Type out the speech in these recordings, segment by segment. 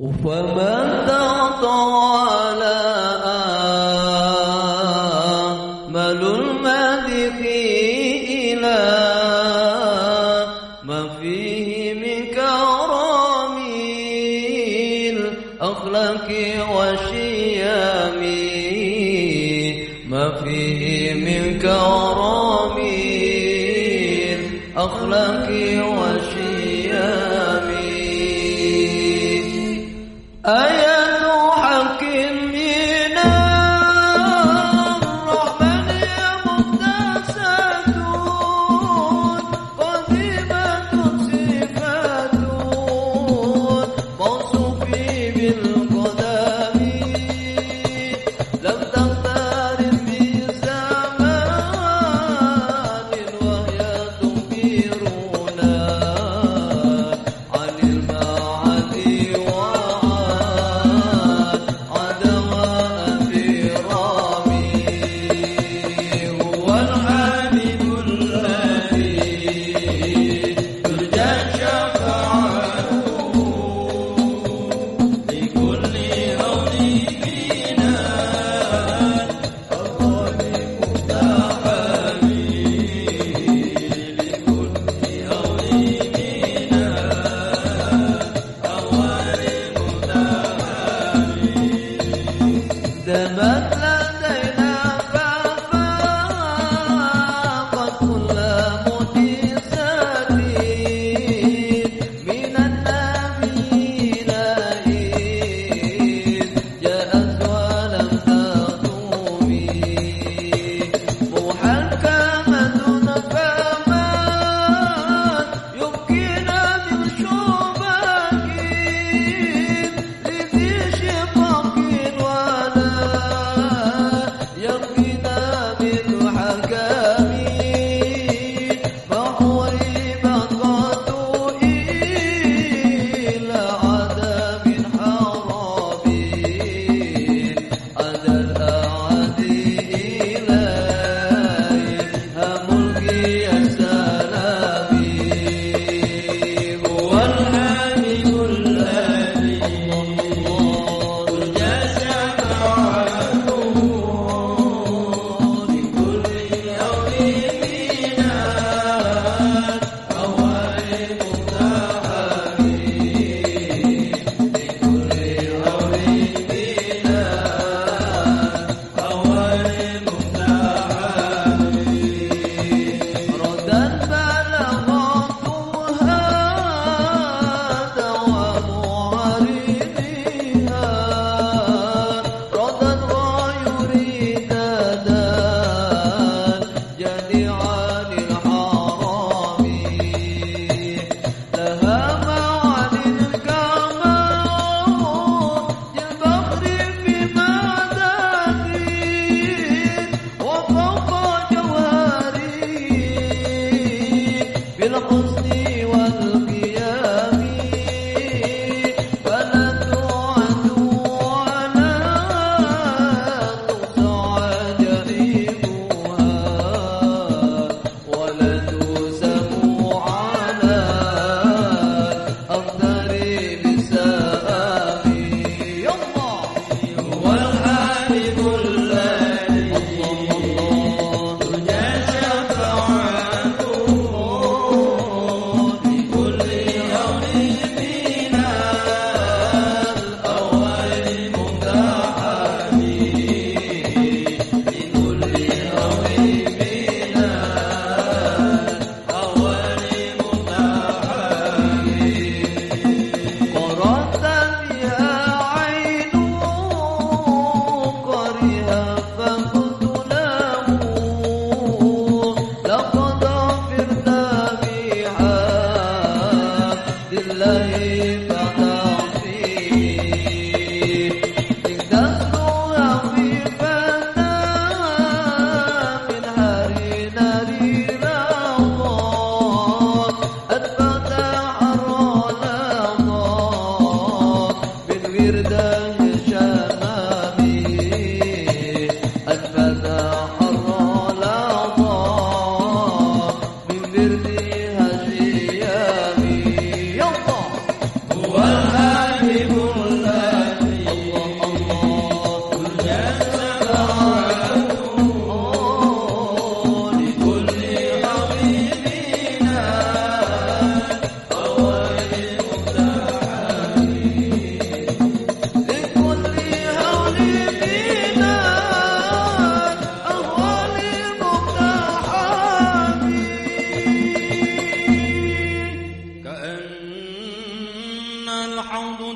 فمن تطال آمل المدح إلى ما فيه من كرم الأخلاق والشيام. ما فيه من كرم الأخلاق والشيام.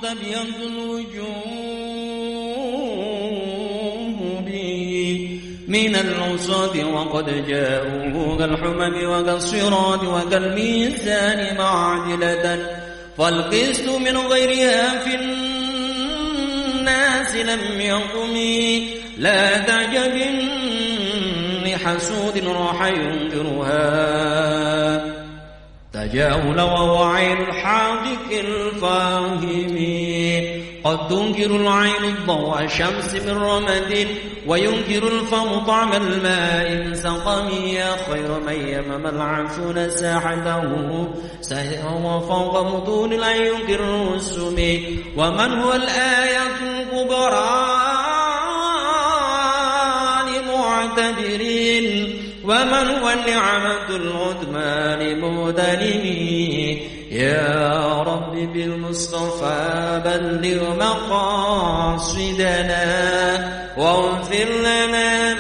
تبيض الوجوه به من العصاة وقد جاءوا كالحمم وكالصراط وكالميزان معدلة فالقسط من غيرها في الناس لم يقم لا تعجب لحسود راح ينكرها تجاهل وهو عين الحاقق الفاهم. قد تنكر العين الضوء الشمس من رمد وينكر الفم طعم الماء سقم. يا خير من يمم العفون ساحته سهر فوق مطون لا ينكر الرسم. ومن هو الآية الكبرى؟ لمعتبرين ومن هو النعمة العظمى لمدلمي يا رب بالمصطفى بلغ مقاصدنا واغفر لنا